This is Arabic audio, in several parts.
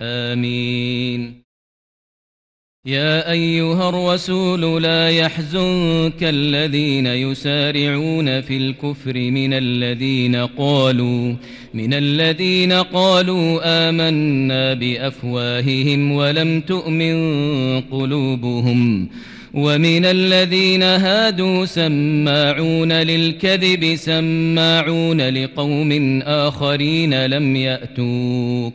آمين. يا أيها الرسول لا يحزنك الذين يسارعون في الكفر من الذين قالوا من الذين قالوا آمنا بأفواههم ولم تؤمن قلوبهم ومن الذين هادوا سماعون للكذب سماعون لقوم آخرين لم يأتوك.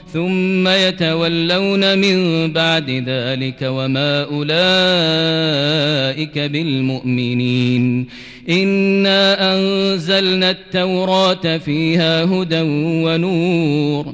ثم يتولون من بعد ذلك وما أولئك بالمؤمنين. إنا أنزلنا التوراة فيها هدى ونور.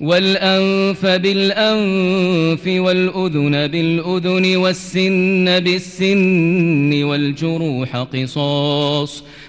والأنف بالأنف والأذن بالأذن والسن بالسن والجروح قصاص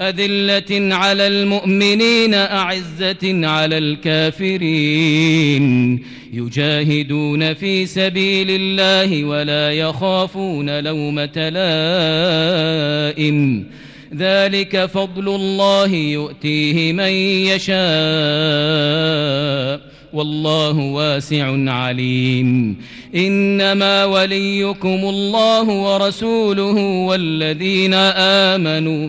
أذلة على المؤمنين أعزة على الكافرين. يجاهدون في سبيل الله ولا يخافون لومة لائم. ذلك فضل الله يؤتيه من يشاء. والله واسع عليم. إنما وليكم الله ورسوله والذين آمنوا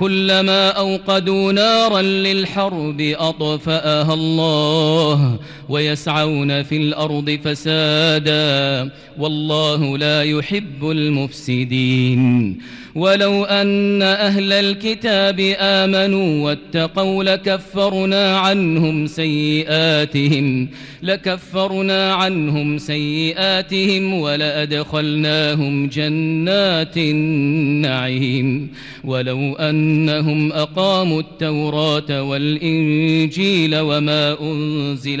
كلما أوقدوا نارا للحرب أطفأها الله. ويسعون في الأرض فسادا والله لا يحب المفسدين. ولو أن أهل الكتاب آمنوا واتقوا لكفرنا عنهم سيئاتهم لكفرنا عنهم سيئاتهم ولأدخلناهم جنات النعيم. ولو أنهم أقاموا التوراة والإنجيل وما أنزل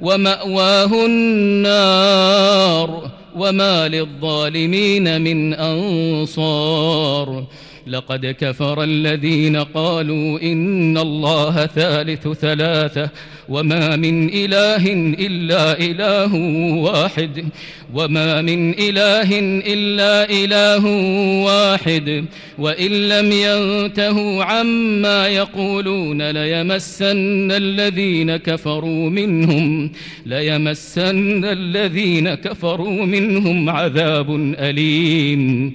ومأواه النار وما للظالمين من أنصار. لقد كفر الذين قالوا إن الله ثالث ثلاثة وما من إله إلا إله واحد وما من إله إلا إله واحد وإن لم ينتهوا عما يقولون ليمسن الذين كفروا منهم ليمسن الذين كفروا منهم عذاب أليم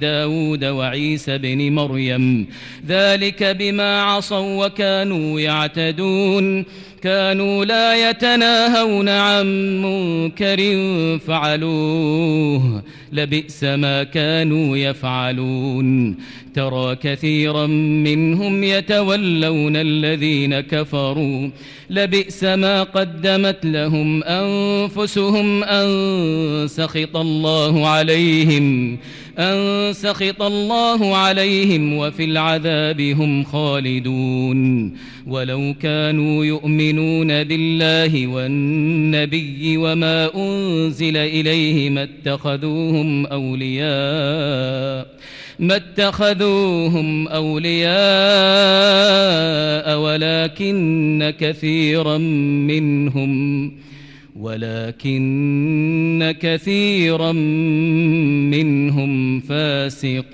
داود وعيسى بن مريم. ذلك بما عصوا وكانوا يعتدون. كانوا لا يتناهون عن منكر فعلوه. لبئس ما كانوا يفعلون. ترى كثيرا منهم يتولون الذين كفروا. لبئس ما قدمت لهم أنفسهم أن سخط الله عليهم أن سخط الله عليهم وفي العذاب هم خالدون. ولو كانوا يؤمنون بالله والنبي وما أنزل إليه ما اتخذوهم أولياء ما اتخذوهم أولياء ولكن كثيرا منهم ولكن كثيرا منهم فاسقون.